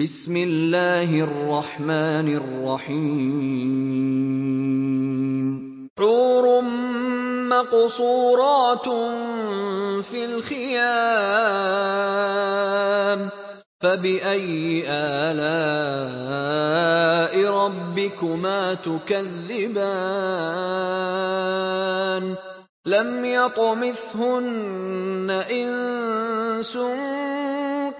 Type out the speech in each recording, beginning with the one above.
بسم الله الرحمن الرحيم. حور مقصورات في الخيام. فبأي آلاء ربكما تكذبان؟ لم يطمثهن إنس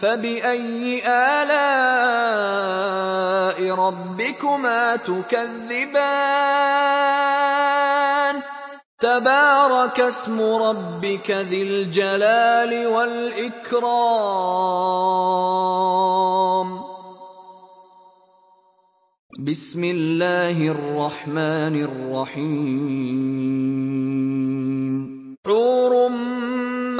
فبأي آلاء ربكما تكذبان تبارك اسم ربك ذي الجلال والإكرام بسم الله الرحمن الرحيم حور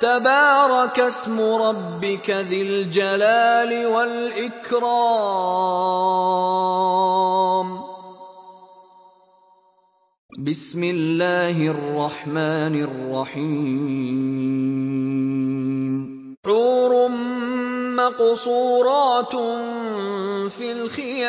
تبارك اسم ربك ذي الجلال والإكرام. بسم الله الرحمن الرحيم. حور مقصورات في الخيام.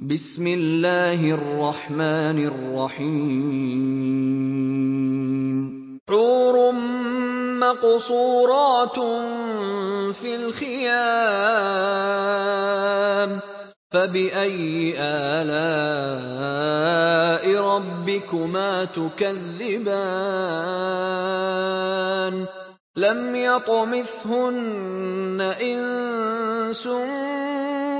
بسم الله الرحمن الرحيم. حور مقصورات في الخيام. فبأي آلاء ربكما تكذبان؟ لم يطمثهن إنس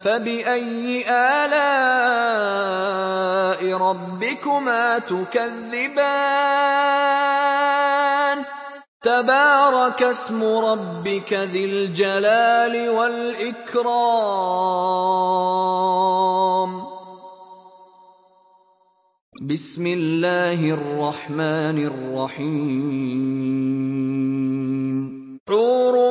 فبأي آلاء ربكما تكذبان؟ تبارك اسم ربك ذي الجلال والإكرام. بسم الله الرحمن الرحيم. حور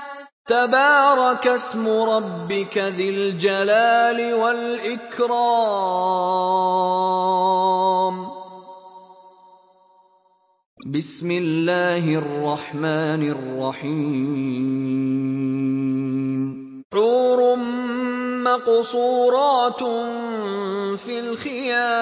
تبارك اسم ربك ذي الجلال والإكرام. بسم الله الرحمن الرحيم. حور مقصورات في الخيام.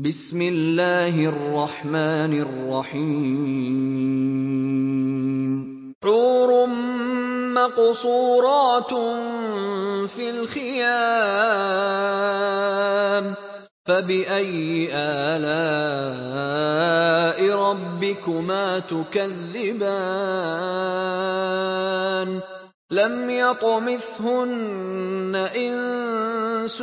بسم الله الرحمن الرحيم حور مقصورات في الخيام. فبأي آلاء ربكما تكذبان؟ لم يطمثهن إنس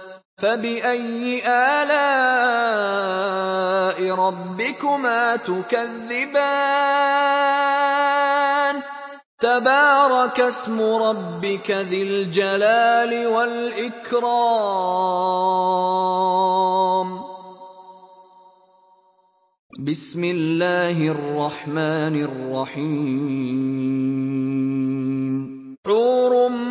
فبأي آلاء ربكما تكذبان تبارك اسم ربك ذي الجلال والإكرام بسم الله الرحمن الرحيم حور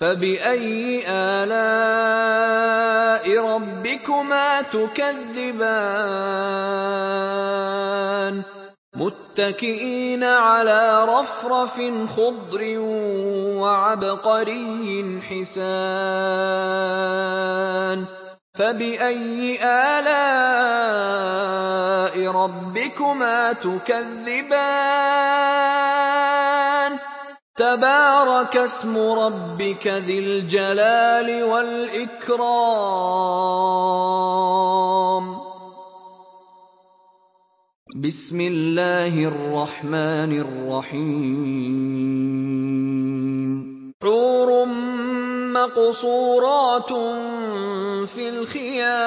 فبأي آلاء ربكما تكذبان متكئين على رفرف خضر وعبقري حسان فبأي آلاء ربكما تكذبان تبارك اسم ربك ذي الجلال والإكرام. بسم الله الرحمن الرحيم. حور مقصورات في الخيام.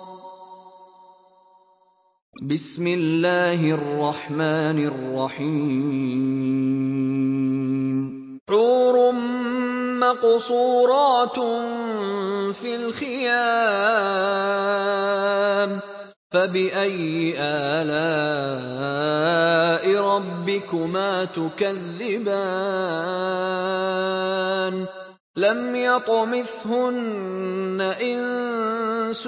بسم الله الرحمن الرحيم. حور مقصورات في الخيام. فبأي آلاء ربكما تكذبان؟ لم يطمثهن إنس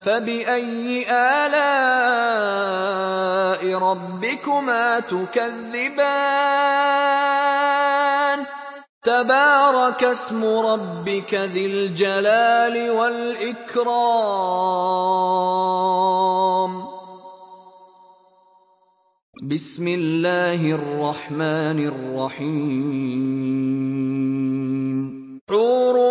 فبأي آلاء ربكما تكذبان تبارك اسم ربك ذي الجلال والإكرام بسم الله الرحمن الرحيم حور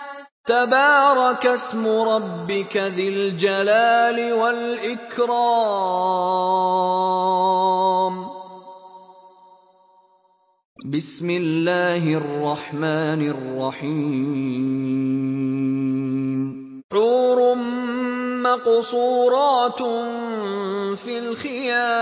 تبارك اسم ربك ذي الجلال والإكرام. بسم الله الرحمن الرحيم. حور مقصورات في الخيام.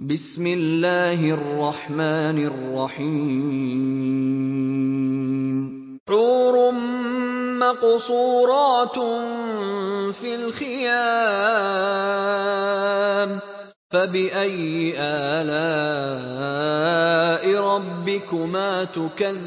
بسم الله الرحمن الرحيم. حور مقصورات في الخيام. فبأي آلاء ربكما تكذبان؟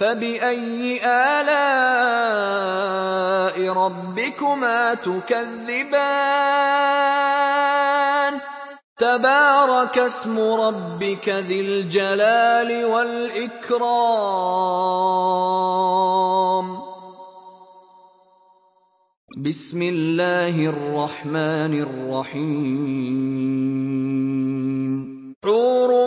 فبأي آلاء ربكما تكذبان تبارك اسم ربك ذي الجلال والإكرام بسم الله الرحمن الرحيم حور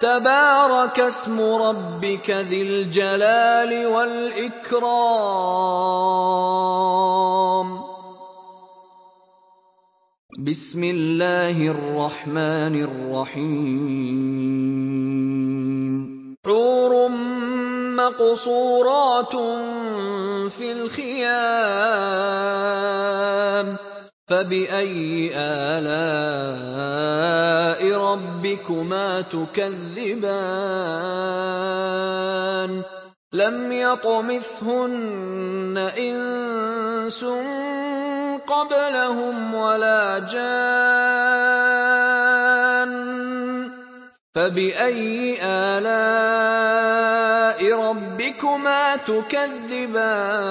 تبارك اسم ربك ذي الجلال والإكرام. بسم الله الرحمن الرحيم. حور مقصورات في الخيام. فبأي آلاء ربكما تكذبان لم يطمثهن إنس قبلهم ولا جان فبأي آلاء ربكما تكذبان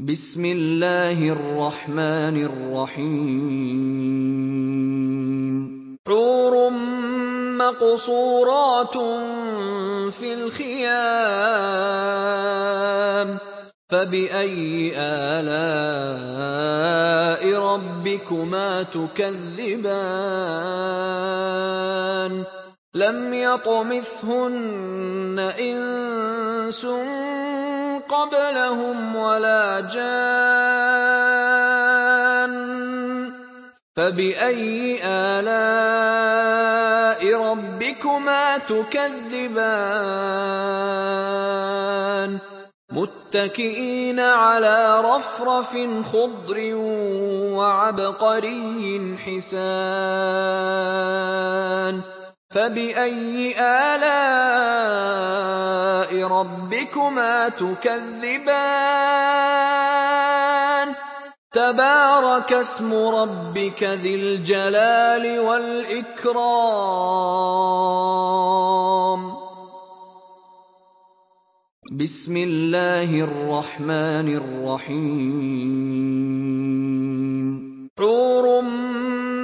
بسم الله الرحمن الرحيم. حور مقصورات في الخيام. فبأي آلاء ربكما تكذبان؟ لم يطمثهن إنس قبلهم ولا جان فبأي آلاء ربكما تكذبان؟ متكئين على رفرف خضر وعبقري حسان فبأي آلاء ربكما تكذبان؟ تبارك اسم ربك ذي الجلال والإكرام. بسم الله الرحمن الرحيم. حور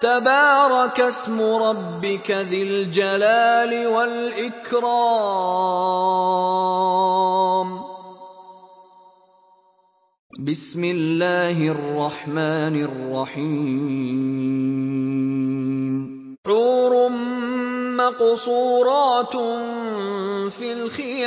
تبارك اسم ربك ذي الجلال والإكرام. بسم الله الرحمن الرحيم. حور مقصورات في الخيام.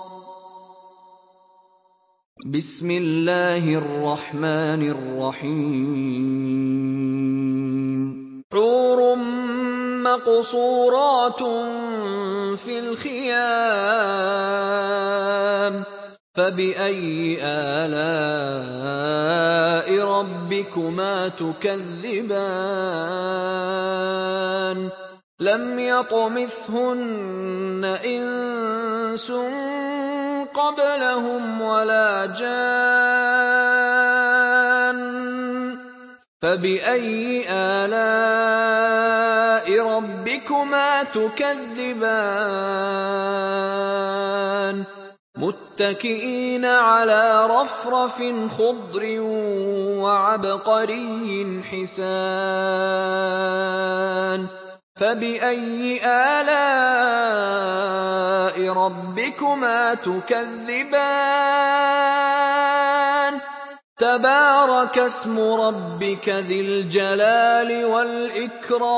بسم الله الرحمن الرحيم. حور مقصورات في الخيام. فبأي آلاء ربكما تكذبان؟ لم يطمثهن إنس قبلهم ولا جان فبأي آلاء ربكما تكذبان؟ متكئين على رفرف خضر وعبقري حسان فبأي آلاء ربكما تكذبان تبارك اسم ربك ذي الجلال والإكرام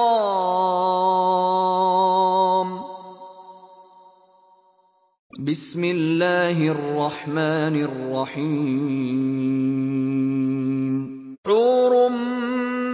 بسم الله الرحمن الرحيم حور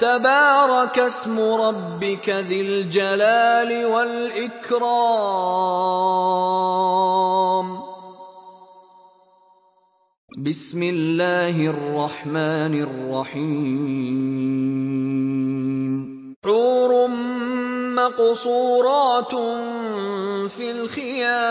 تبارك اسم ربك ذي الجلال والإكرام. بسم الله الرحمن الرحيم. حور مقصورات في الخيام.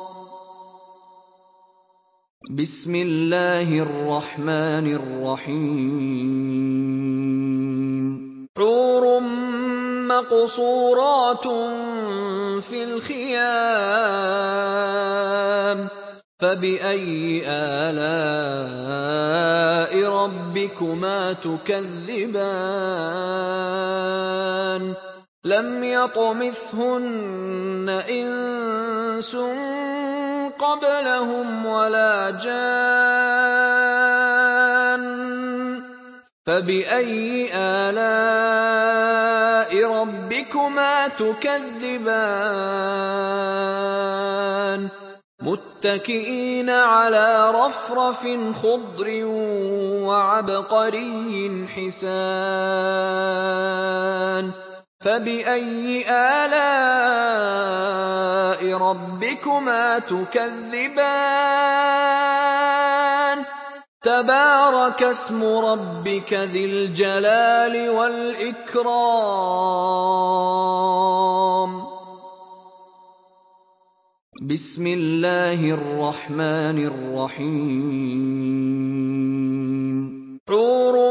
بسم الله الرحمن الرحيم. حور مقصورات في الخيام. فبأي آلاء ربكما تكذبان؟ لم يطمثهن إنس قبلهم ولا جان فبأي آلاء ربكما تكذبان؟ متكئين على رفرف خضر وعبقري حسان فبأي آلاء ربكما تكذبان؟ تبارك اسم ربك ذي الجلال والإكرام. بسم الله الرحمن الرحيم. حور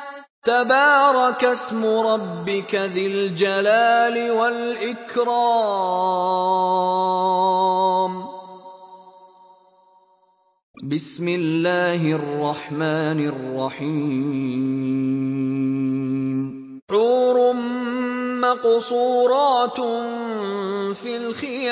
تبارك اسم ربك ذي الجلال والإكرام. بسم الله الرحمن الرحيم. حور مقصورات في الخيام.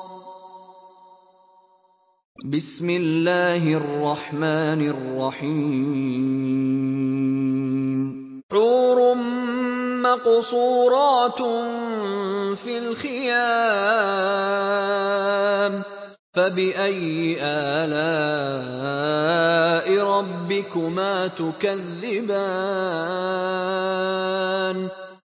بسم الله الرحمن الرحيم. حور مقصورات في الخيام. فبأي آلاء ربكما تكذبان؟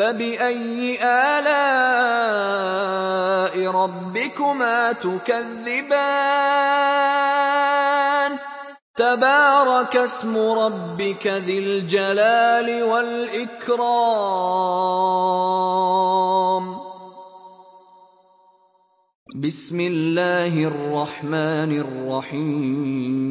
فبأي آلاء ربكما تكذبان؟ تبارك اسم ربك ذي الجلال والإكرام. بسم الله الرحمن الرحيم.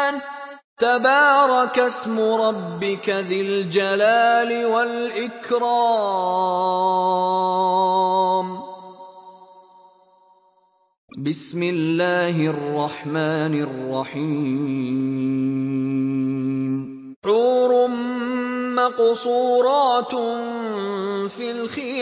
تبارك اسم ربك ذي الجلال والإكرام. بسم الله الرحمن الرحيم. حور مقصورات في الخيام.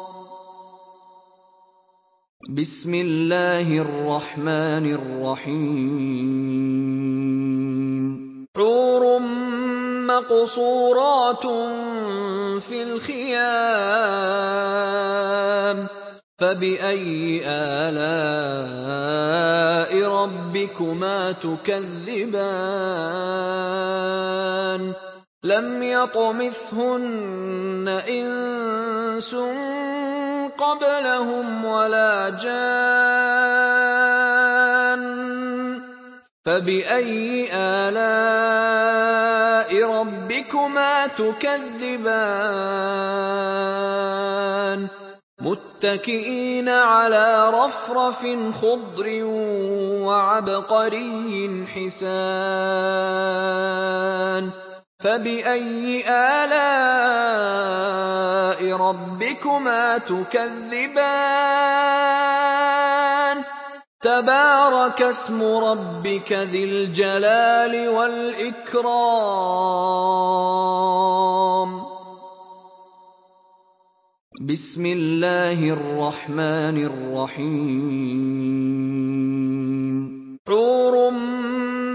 بسم الله الرحمن الرحيم. حور مقصورات في الخيام. فبأي آلاء ربكما تكذبان؟ لم يطمثهن إنس قبلهم ولا جان فبأي آلاء ربكما تكذبان؟ متكئين على رفرف خضر وعبقري حسان فبأي آلاء ربكما تكذبان تبارك اسم ربك ذي الجلال والإكرام بسم الله الرحمن الرحيم حور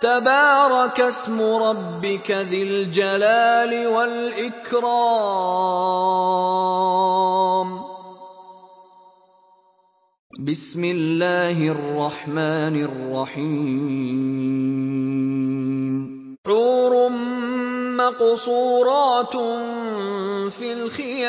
تبارك اسم ربك ذي الجلال والإكرام. بسم الله الرحمن الرحيم. حور مقصورات في الخيام.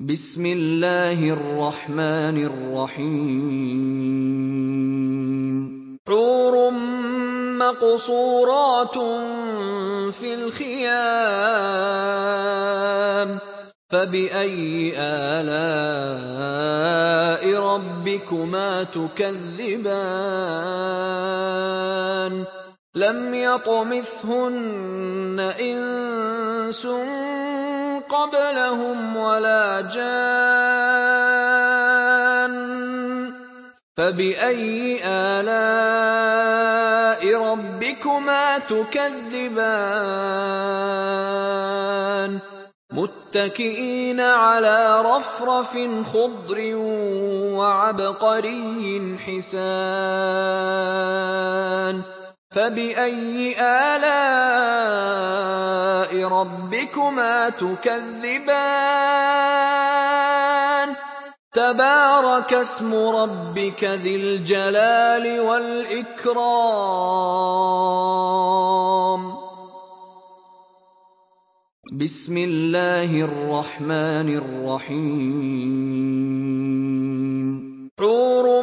بسم الله الرحمن الرحيم. حور مقصورات في الخيام. فبأي آلاء ربكما تكذبان؟ لم يطمثهن إنس قبلهم ولا جان فبأي آلاء ربكما تكذبان؟ متكئين على رفرف خضر وعبقري حسان فبأي آلاء ربكما تكذبان تبارك اسم ربك ذي الجلال والإكرام بسم الله الرحمن الرحيم حور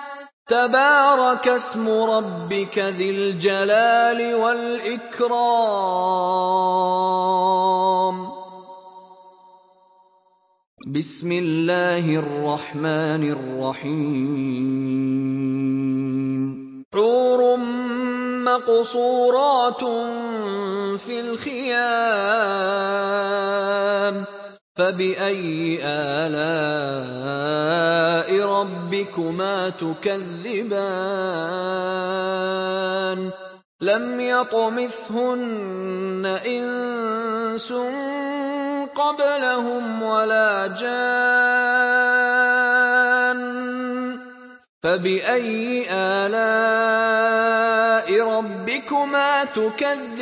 تبارك اسم ربك ذي الجلال والإكرام. بسم الله الرحمن الرحيم. حور مقصورات في الخيام. فبأي آلاء ربكما تكذبان؟ لم يطمثهن إنس قبلهم ولا جان. فبأي آلاء ربكما تكذبان؟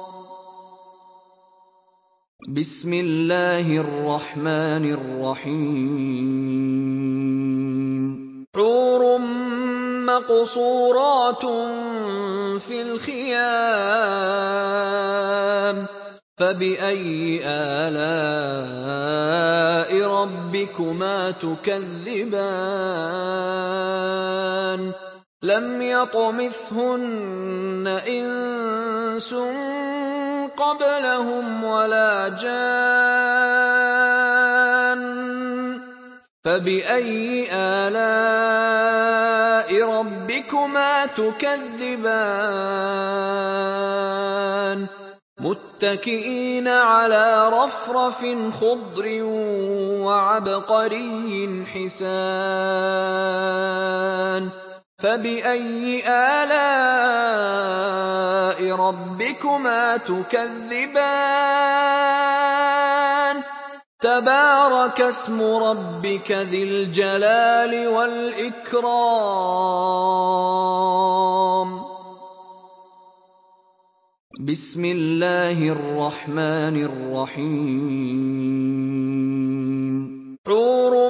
بسم الله الرحمن الرحيم. حور مقصورات في الخيام. فبأي آلاء ربكما تكذبان؟ لم يطمثهن إنس قبلهم ولا جان فبأي آلاء ربكما تكذبان؟ متكئين على رفرف خضر وعبقري حسان فبأي آلاء ربكما تكذبان تبارك اسم ربك ذي الجلال والإكرام بسم الله الرحمن الرحيم حور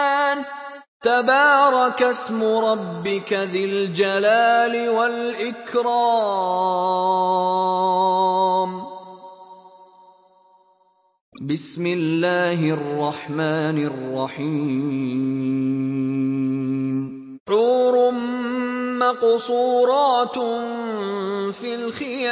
تبارك اسم ربك ذي الجلال والإكرام. بسم الله الرحمن الرحيم. حور مقصورات في الخيام.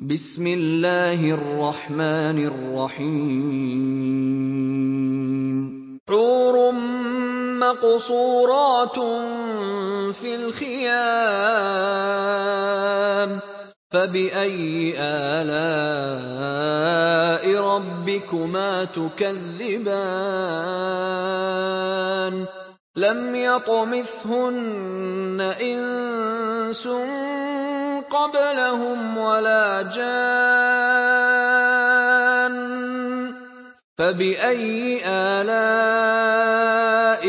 بسم الله الرحمن الرحيم. حور مقصورات في الخيام. فبأي آلاء ربكما تكذبان؟ لم يطمثهن إنس قبلهم ولا جان فبأي آلاء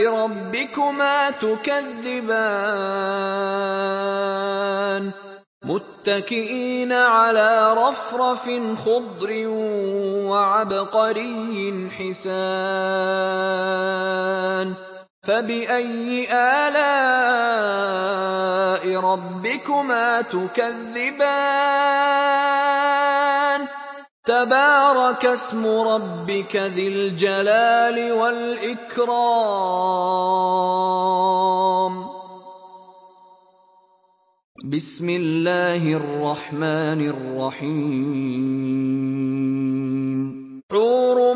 ربكما تكذبان؟ متكئين على رفرف خضر وعبقري حسان فبأي آلاء ربكما تكذبان؟ تبارك اسم ربك ذي الجلال والإكرام. بسم الله الرحمن الرحيم. حور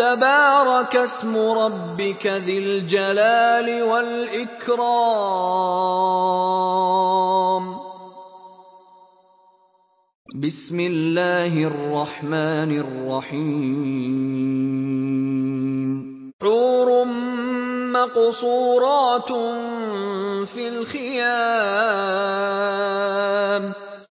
تبارك اسم ربك ذي الجلال والإكرام. بسم الله الرحمن الرحيم. حور مقصورات في الخيام.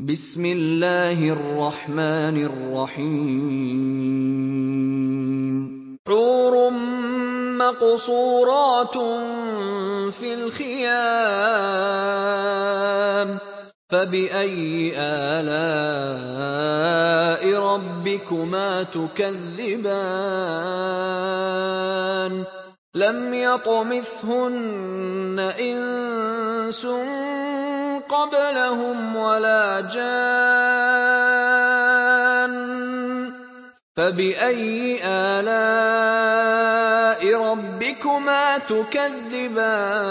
بسم الله الرحمن الرحيم. حور مقصورات في الخيام. فبأي آلاء ربكما تكذبان؟ لم يطمثهن إنس قبلهم ولا جان فبأي آلاء ربكما تكذبان؟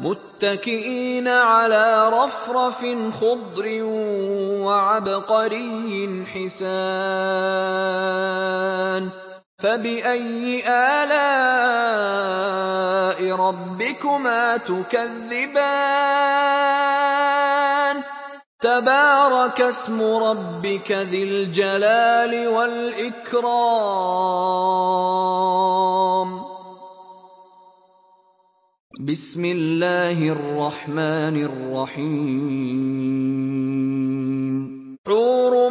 متكئين على رفرف خضر وعبقري حسان فبأي آلاء ربكما تكذبان تبارك اسم ربك ذي الجلال والإكرام بسم الله الرحمن الرحيم حور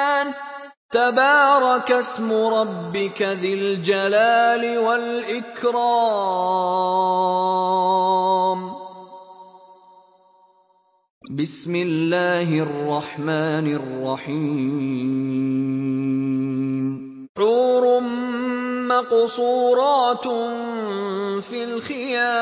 تبارك اسم ربك ذي الجلال والإكرام. بسم الله الرحمن الرحيم. حور مقصورات في الخيام.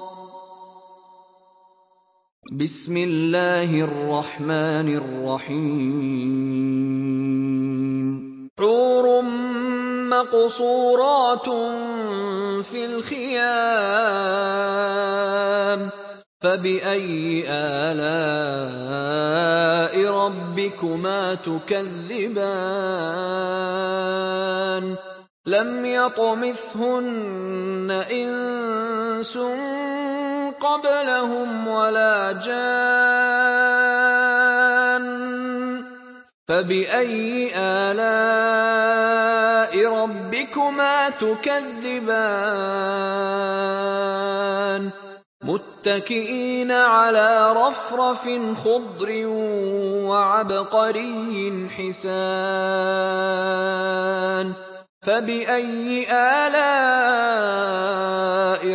بسم الله الرحمن الرحيم. حور مقصورات في الخيام. فبأي آلاء ربكما تكذبان؟ لم يطمثهن إنس قبلهم ولا جان فبأي آلاء ربكما تكذبان؟ متكئين على رفرف خضر وعبقري حسان فبأي آلاء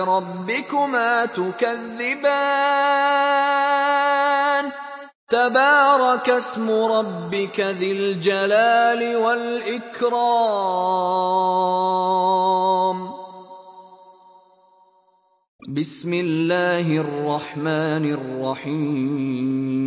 ربكما تكذبان تبارك اسم ربك ذي الجلال والإكرام بسم الله الرحمن الرحيم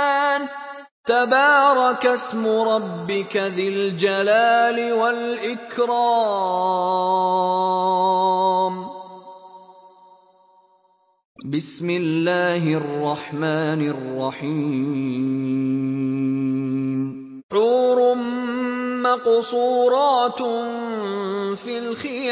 تبارك اسم ربك ذي الجلال والإكرام. بسم الله الرحمن الرحيم. حور مقصورات في الخيام.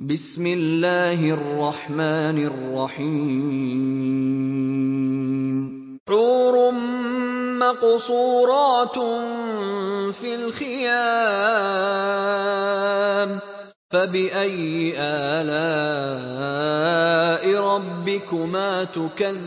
بسم الله الرحمن الرحيم. حور مقصورات في الخيام. فبأي آلاء ربكما تكذبان؟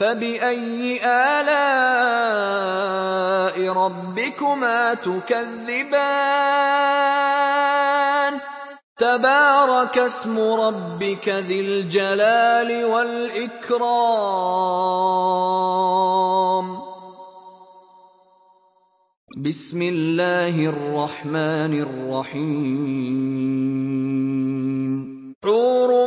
فبأي آلاء ربكما تكذبان تبارك اسم ربك ذي الجلال والإكرام بسم الله الرحمن الرحيم حور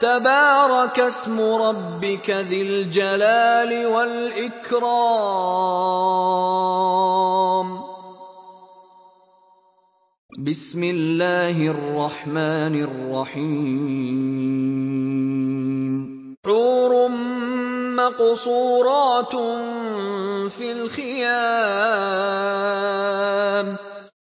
تبارك اسم ربك ذي الجلال والإكرام. بسم الله الرحمن الرحيم. حور مقصورات في الخيام.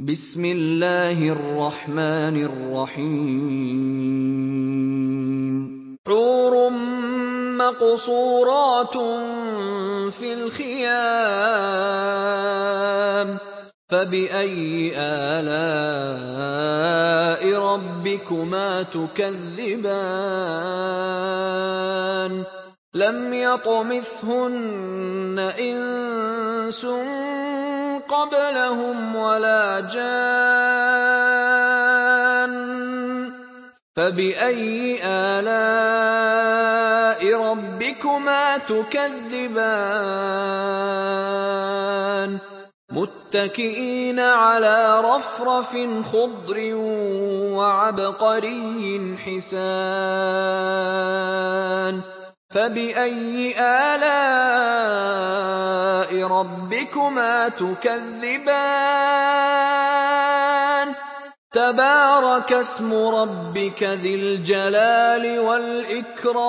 بسم الله الرحمن الرحيم. حور مقصورات في الخيام. فبأي آلاء ربكما تكذبان؟ لم يطمثهن إنس قبلهم ولا جان فبأي آلاء ربكما تكذبان؟ متكئين على رفرف خضر وعبقري حسان فبأي آلاء ربكما تكذبان؟ تبارك اسم ربك ذي الجلال والإكرام.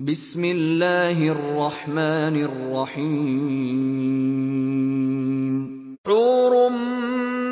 بسم الله الرحمن الرحيم. حور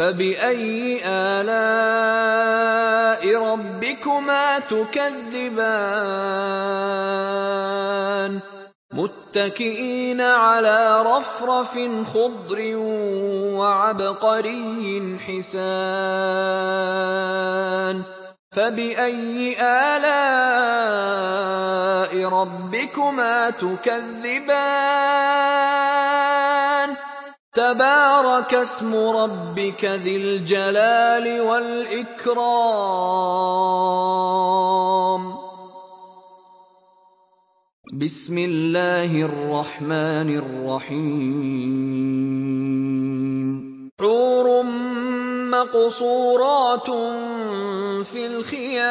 فبأي آلاء ربكما تكذبان؟ متكئين على رفرف خضر وعبقري حسان. فبأي آلاء ربكما تكذبان؟ تبارك اسم ربك ذي الجلال والإكرام. بسم الله الرحمن الرحيم. حور مقصورات في الخيام.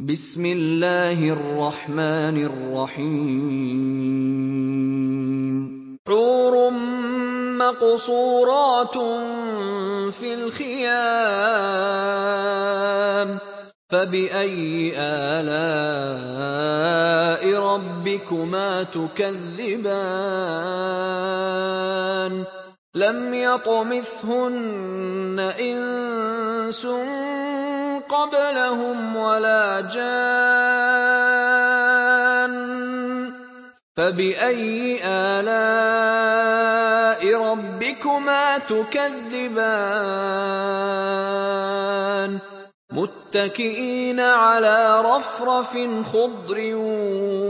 بسم الله الرحمن الرحيم. حور مقصورات في الخيام. فبأي آلاء ربكما تكذبان؟ لم يطمثهن إنس قبلهم ولا جان. فبأي آلاء ربكما تكذبان؟ متكئين على رفرف خضر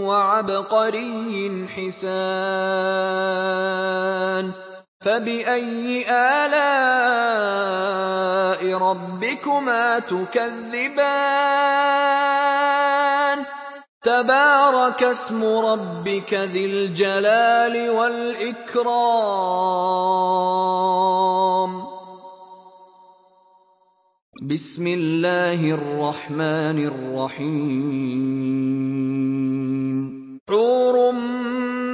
وعبقري حسان. فبأي آلاء ربكما تكذبان تبارك اسم ربك ذي الجلال والإكرام بسم الله الرحمن الرحيم حور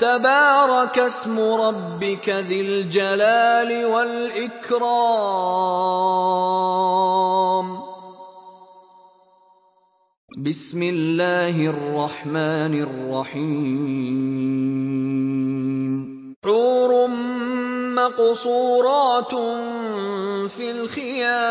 تبارك اسم ربك ذي الجلال والإكرام. بسم الله الرحمن الرحيم. حور مقصورات في الخيام.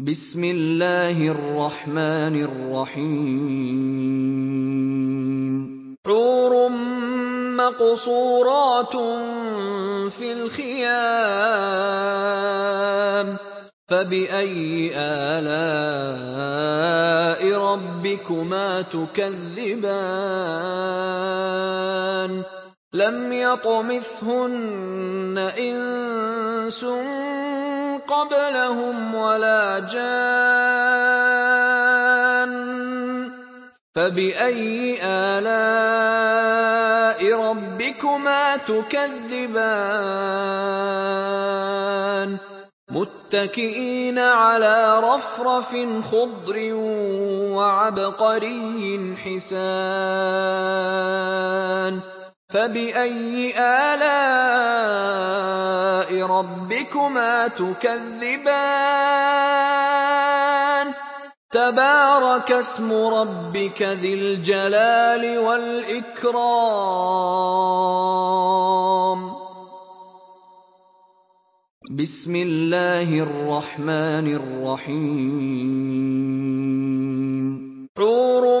بسم الله الرحمن الرحيم. حور مقصورات في الخيام. فبأي آلاء ربكما تكذبان؟ لم يطمثهن إنس قبلهم ولا جان فبأي آلاء ربكما تكذبان؟ متكئين على رفرف خضر وعبقري حسان فبأي آلاء ربكما تكذبان؟ تبارك اسم ربك ذي الجلال والإكرام. بسم الله الرحمن الرحيم. حور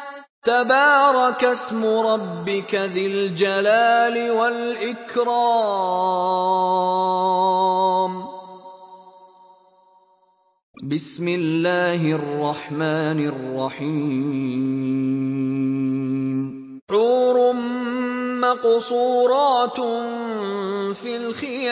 تبارك اسم ربك ذي الجلال والإكرام. بسم الله الرحمن الرحيم. حور مقصورات في الخيام.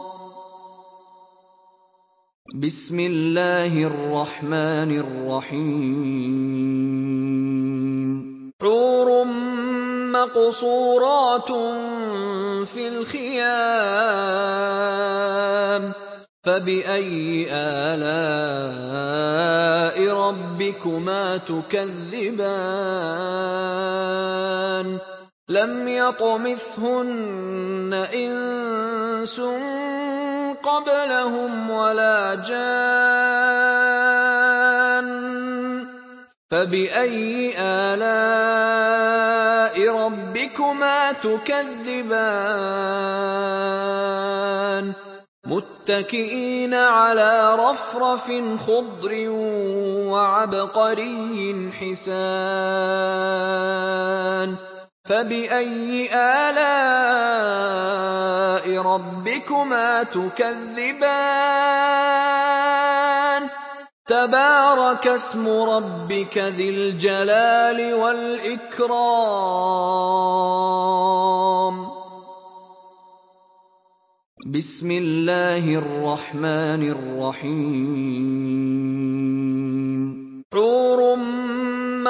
بسم الله الرحمن الرحيم. حور مقصورات في الخيام. فبأي آلاء ربكما تكذبان؟ لم يطمثهن إنس قبلهم ولا جان. فبأي آلاء ربكما تكذبان؟ متكئين على رفرف خضر وعبقري حسان. فبأي آلاء ربكما تكذبان؟ تبارك اسم ربك ذي الجلال والإكرام. بسم الله الرحمن الرحيم. حور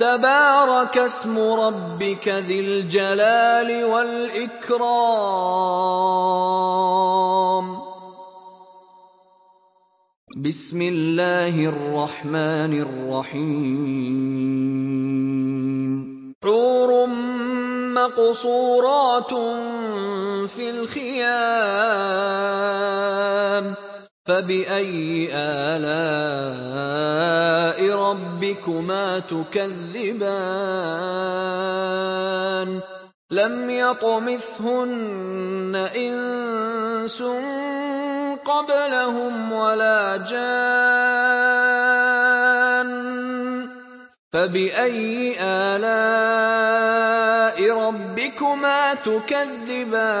تبارك اسم ربك ذي الجلال والإكرام. بسم الله الرحمن الرحيم. حور مقصورات في الخيام. فبأي آلاء ربكما تكذبان؟ لم يطمثهن إنس قبلهم ولا جان. فبأي آلاء ربكما تكذبان؟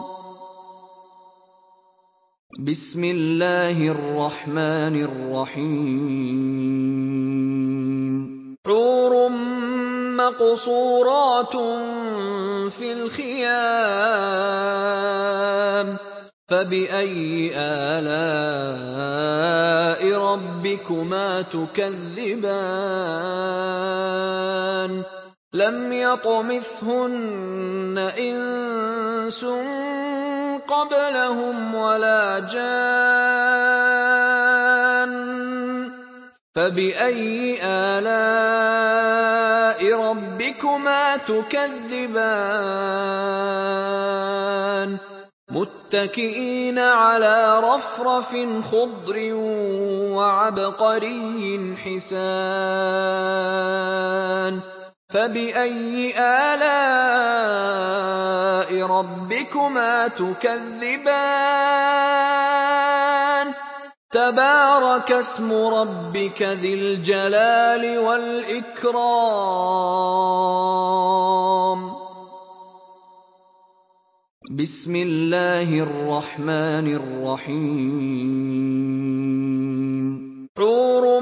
بسم الله الرحمن الرحيم. حور مقصورات في الخيام. فبأي آلاء ربكما تكذبان؟ لم يطمثهن إنس قبلهم ولا جان فبأي آلاء ربكما تكذبان؟ متكئين على رفرف خضر وعبقري حسان فبأي آلاء ربكما تكذبان تبارك اسم ربك ذي الجلال والإكرام بسم الله الرحمن الرحيم حور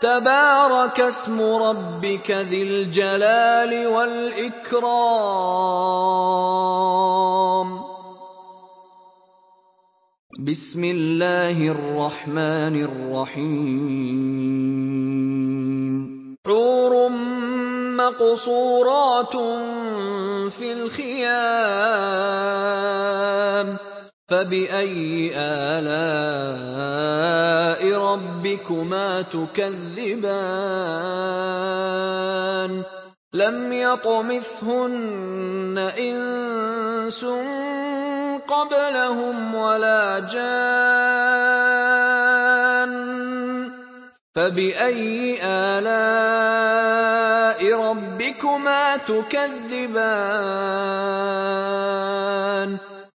تبارك اسم ربك ذي الجلال والإكرام. بسم الله الرحمن الرحيم. حور مقصورات في الخيام. فبأي آلاء ربكما تكذبان لم يطمثهن إنس قبلهم ولا جان فبأي آلاء ربكما تكذبان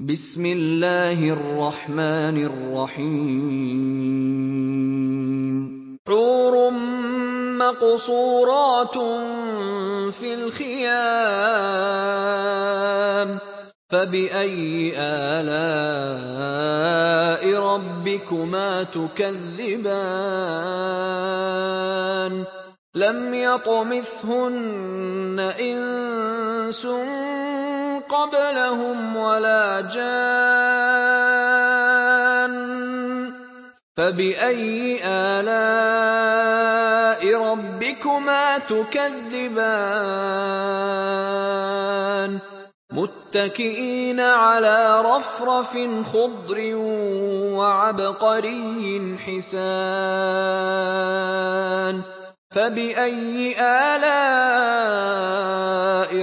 بسم الله الرحمن الرحيم. حور مقصورات في الخيام. فبأي آلاء ربكما تكذبان؟ لم يطمثهن إنس قبلهم ولا جان فبأي آلاء ربكما تكذبان؟ متكئين على رفرف خضر وعبقري حسان فبأي آلاء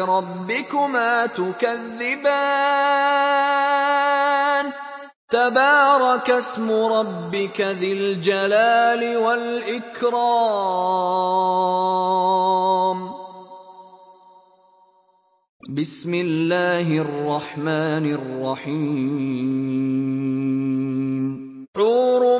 ربكما تكذبان تبارك اسم ربك ذي الجلال والإكرام بسم الله الرحمن الرحيم حور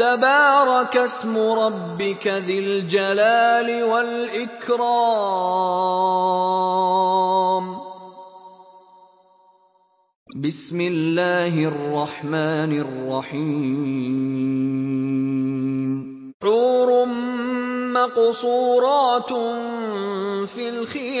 تبارك اسم ربك ذي الجلال والإكرام. بسم الله الرحمن الرحيم. حور مقصورات في الخيام.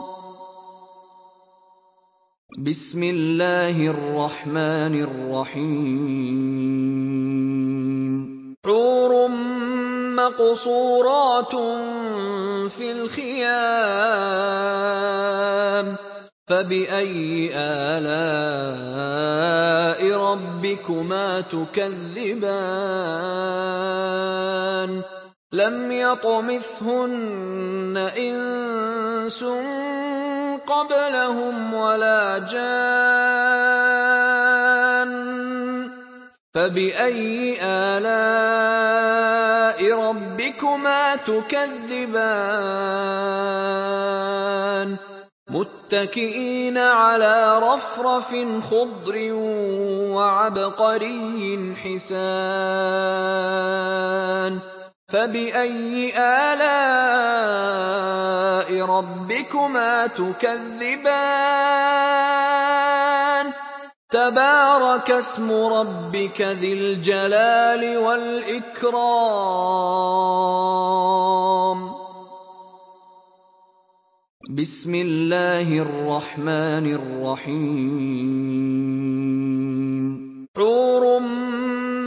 بسم الله الرحمن الرحيم. حور مقصورات في الخيام. فبأي آلاء ربكما تكذبان؟ لم يطمثهن إنس قبلهم ولا جان فبأي آلاء ربكما تكذبان؟ متكئين على رفرف خضر وعبقري حسان فباي الاء ربكما تكذبان تبارك اسم ربك ذي الجلال والاكرام بسم الله الرحمن الرحيم حور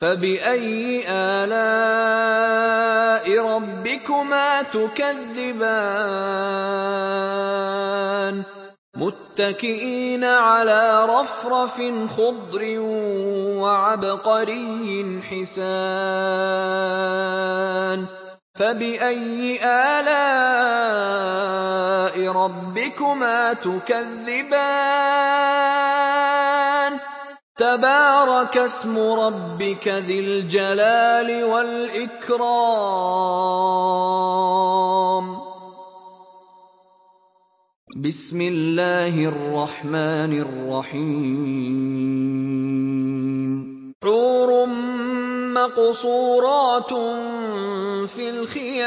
فبأي آلاء ربكما تكذبان متكئين على رفرف خضر وعبقري حسان فبأي آلاء ربكما تكذبان تبارك اسم ربك ذي الجلال والإكرام. بسم الله الرحمن الرحيم. حور مقصورات في الخيام.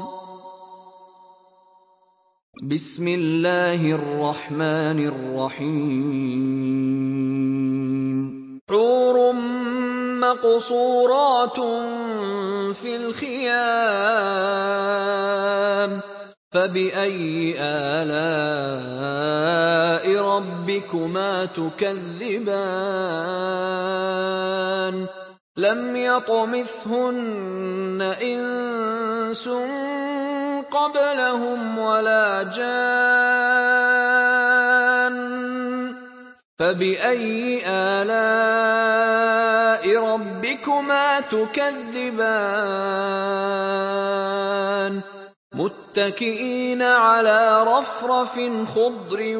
بسم الله الرحمن الرحيم. حور مقصورات في الخيام. فبأي آلاء ربكما تكذبان؟ لم يطمثهن إنس قبلهم ولا جان فبأي آلاء ربكما تكذبان؟ متكئين على رفرف خضر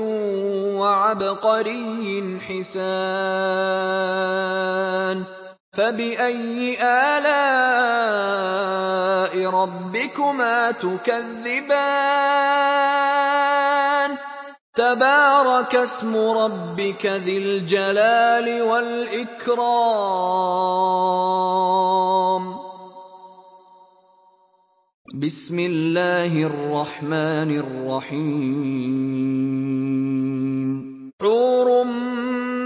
وعبقري حسان فبأي آلاء ربكما تكذبان؟ تبارك اسم ربك ذي الجلال والإكرام. بسم الله الرحمن الرحيم. حور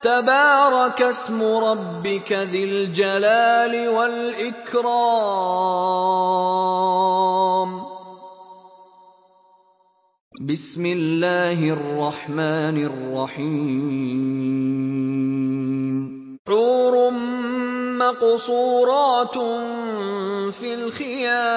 تبارك اسم ربك ذي الجلال والإكرام. بسم الله الرحمن الرحيم. حور مقصورات في الخيام.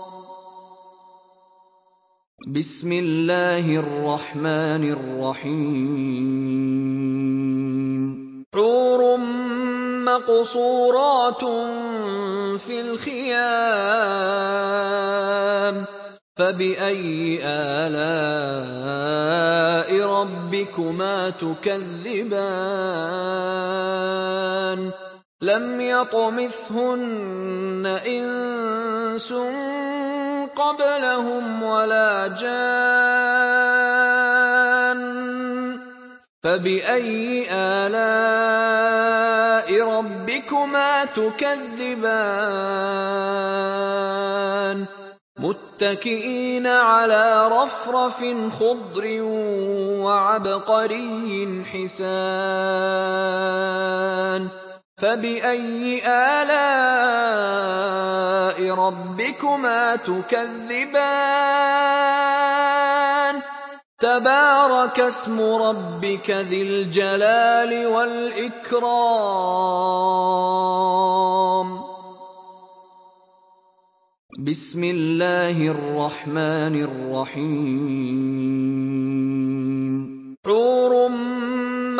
بسم الله الرحمن الرحيم. حور مقصورات في الخيام. فبأي آلاء ربكما تكذبان؟ لم يطمثهن إنس قبلهم ولا جان فبأي آلاء ربكما تكذبان؟ متكئين على رفرف خضر وعبقري حسان فبأي آلاء ربكما تكذبان تبارك اسم ربك ذي الجلال والإكرام بسم الله الرحمن الرحيم حور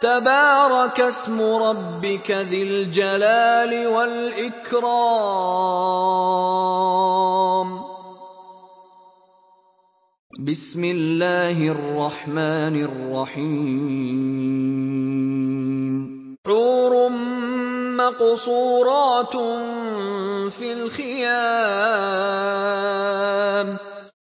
تبارك اسم ربك ذي الجلال والإكرام. بسم الله الرحمن الرحيم. حور مقصورات في الخيام.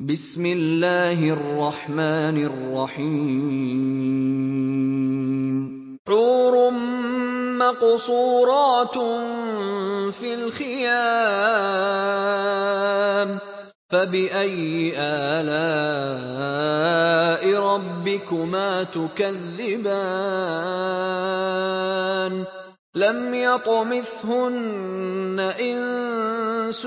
بسم الله الرحمن الرحيم. حور مقصورات في الخيام. فبأي آلاء ربكما تكذبان؟ لم يطمثهن إنس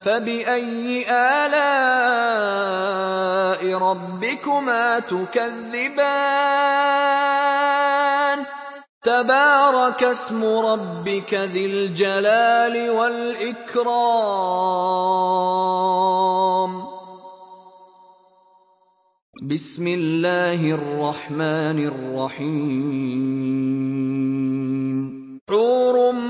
فبأي آلاء ربكما تكذبان تبارك اسم ربك ذي الجلال والإكرام بسم الله الرحمن الرحيم حور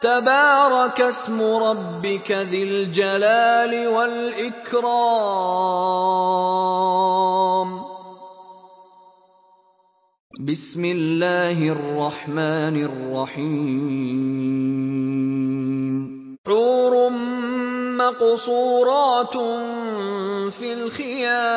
تبارك اسم ربك ذي الجلال والإكرام. بسم الله الرحمن الرحيم. حور مقصورات في الخيام.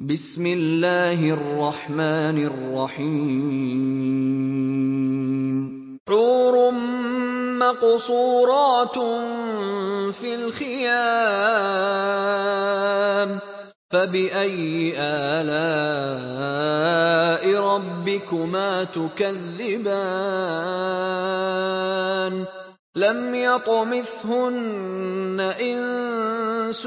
بسم الله الرحمن الرحيم. حور مقصورات في الخيام. فبأي آلاء ربكما تكذبان؟ لم يطمثهن إنس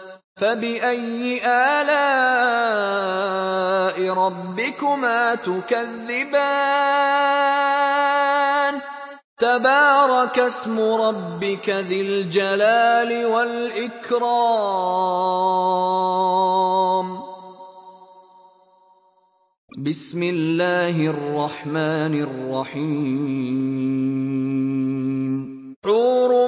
فبأي آلاء ربكما تكذبان تبارك اسم ربك ذي الجلال والإكرام بسم الله الرحمن الرحيم حور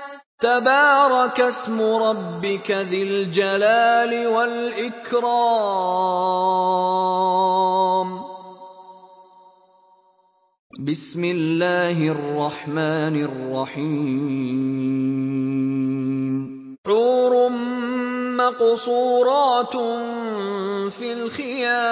تبارك اسم ربك ذي الجلال والإكرام. بسم الله الرحمن الرحيم. حور مقصورات في الخيام.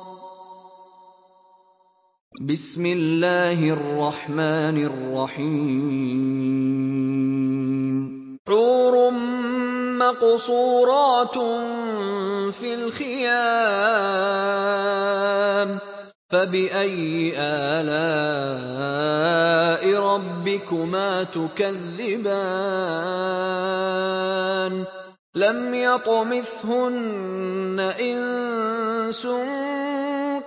بسم الله الرحمن الرحيم. حور مقصورات في الخيام. فبأي آلاء ربكما تكذبان؟ لم يطمثهن إنس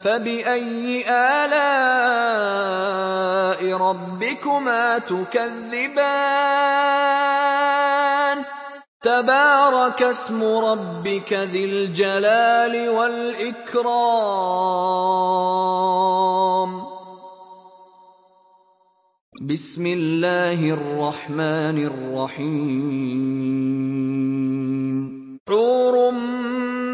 فبأي آلاء ربكما تكذبان؟ تبارك اسم ربك ذي الجلال والإكرام. بسم الله الرحمن الرحيم. حور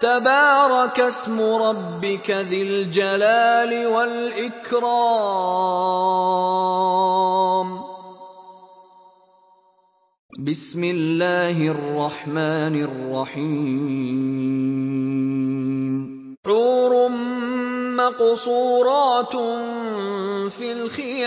تبارك اسم ربك ذي الجلال والإكرام. بسم الله الرحمن الرحيم. حور مقصورات في الخيام.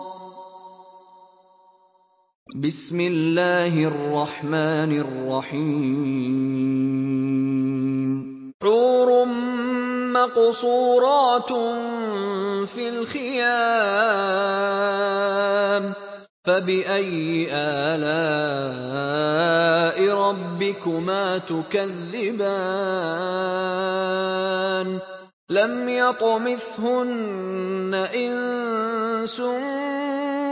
بسم الله الرحمن الرحيم حور مقصورات في الخيام. فبأي آلاء ربكما تكذبان؟ لم يطمثهن إنس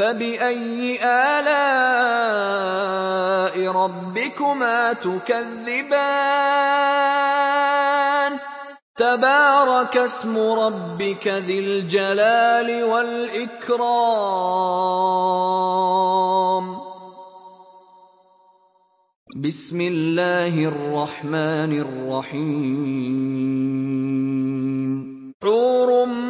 فبأي آلاء ربكما تكذبان تبارك اسم ربك ذي الجلال والإكرام بسم الله الرحمن الرحيم حور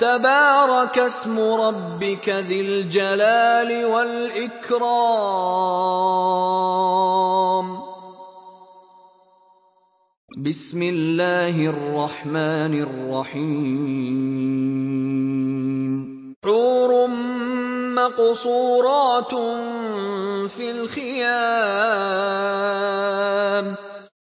تبارك اسم ربك ذي الجلال والإكرام. بسم الله الرحمن الرحيم. حور مقصورات في الخيام.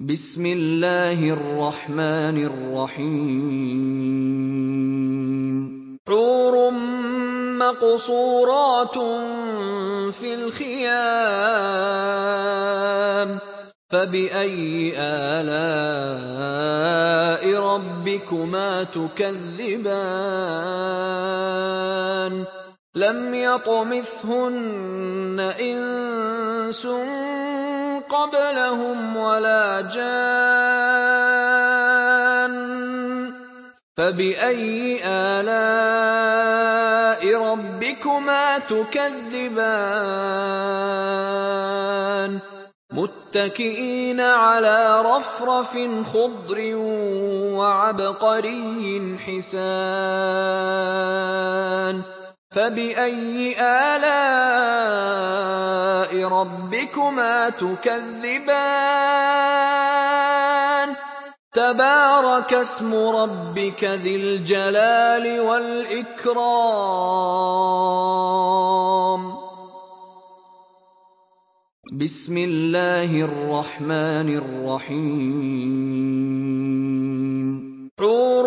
بسم الله الرحمن الرحيم. حور مقصورات في الخيام. فبأي آلاء ربكما تكذبان؟ لم يطمثهن إنس قبلهم ولا جان فبأي آلاء ربكما تكذبان؟ متكئين على رفرف خضر وعبقري حسان فبأي آلاء ربكما تكذبان؟ تبارك اسم ربك ذي الجلال والإكرام. بسم الله الرحمن الرحيم. حور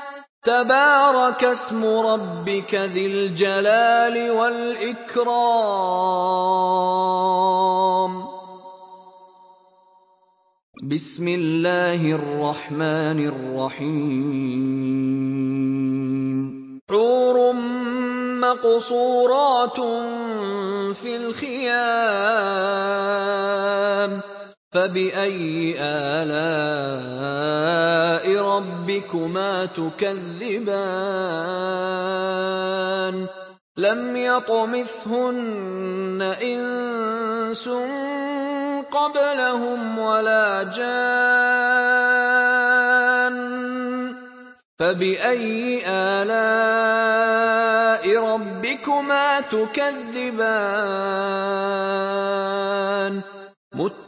تبارك اسم ربك ذي الجلال والإكرام. بسم الله الرحمن الرحيم. حور مقصورات في الخيام. فبأي آلاء ربكما تكذبان لم يطمثهن إنس قبلهم ولا جان فبأي آلاء ربكما تكذبان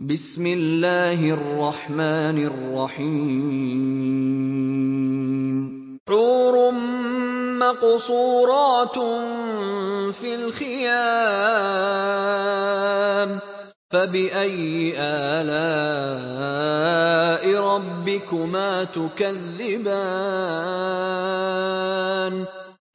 بسم الله الرحمن الرحيم. حور مقصورات في الخيام. فبأي آلاء ربكما تكذبان؟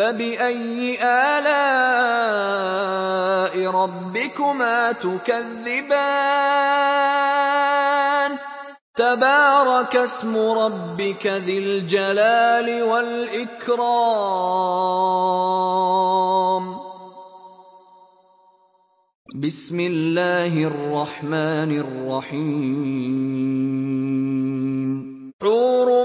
فبأي آلاء ربكما تكذبان؟ تبارك اسم ربك ذي الجلال والإكرام. بسم الله الرحمن الرحيم. حور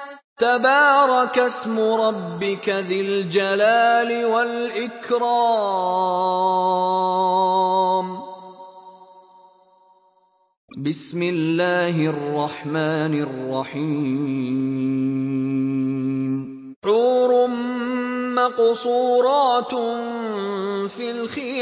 تبارك اسم ربك ذي الجلال والإكرام. بسم الله الرحمن الرحيم. حور مقصورات في الخيام.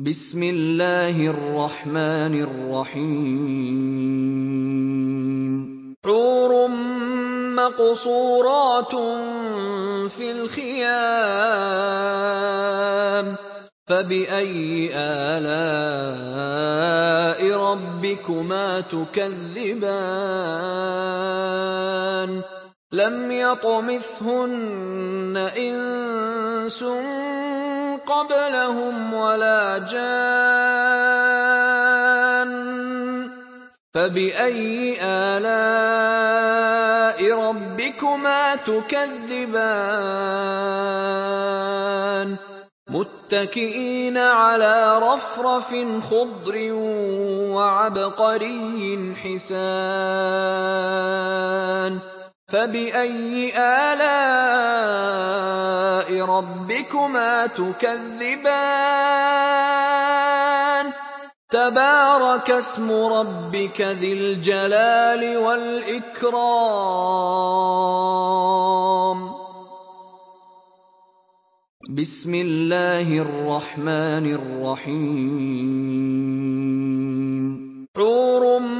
بسم الله الرحمن الرحيم. حور مقصورات في الخيام. فبأي آلاء ربكما تكذبان؟ لم يطمثهن إنس قبلهم ولا جان فبأي آلاء ربكما تكذبان؟ متكئين على رفرف خضر وعبقري حسان فبأي آلاء ربكما تكذبان تبارك اسم ربك ذي الجلال والإكرام بسم الله الرحمن الرحيم حور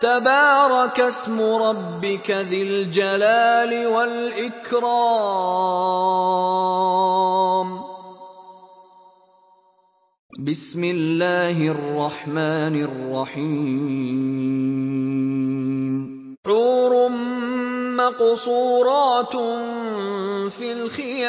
تبارك اسم ربك ذي الجلال والإكرام. بسم الله الرحمن الرحيم. حور مقصورات في الخيام.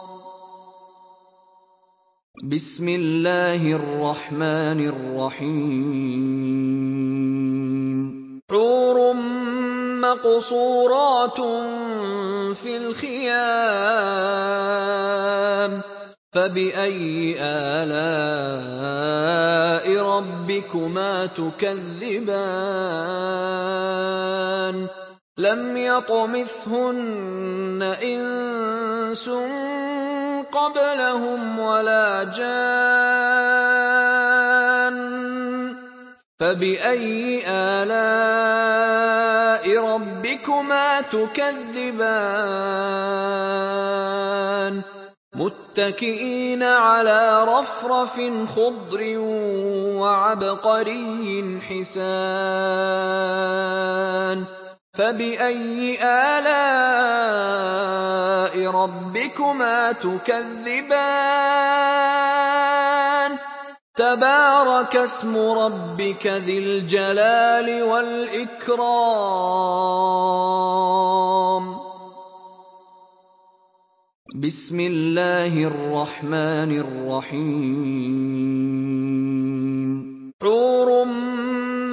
بسم الله الرحمن الرحيم. حور مقصورات في الخيام. فبأي آلاء ربكما تكذبان؟ لم يطمثهن إنس قبلهم ولا جان فبأي آلاء ربكما تكذبان؟ متكئين على رفرف خضر وعبقري حسان فبأي آلاء ربكما تكذبان؟ تبارك اسم ربك ذي الجلال والإكرام. بسم الله الرحمن الرحيم. حور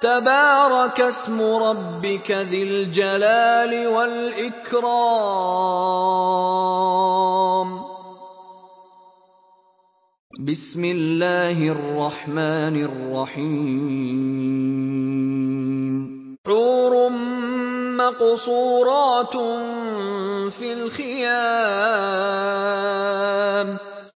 تبارك اسم ربك ذي الجلال والإكرام. بسم الله الرحمن الرحيم. حور مقصورات في الخيام.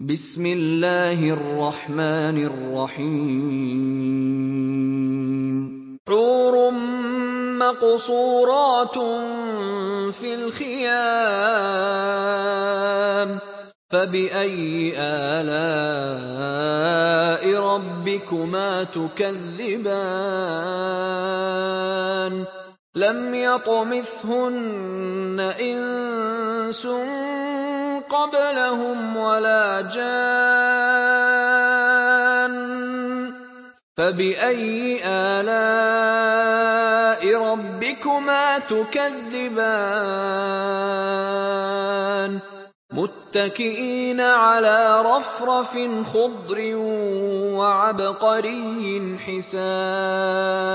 بسم الله الرحمن الرحيم. حور مقصورات في الخيام. فبأي آلاء ربكما تكذبان؟ لم يطمثهن إنس قبلهم ولا جان فبأي آلاء ربكما تكذبان؟ متكئين على رفرف خضر وعبقري حسان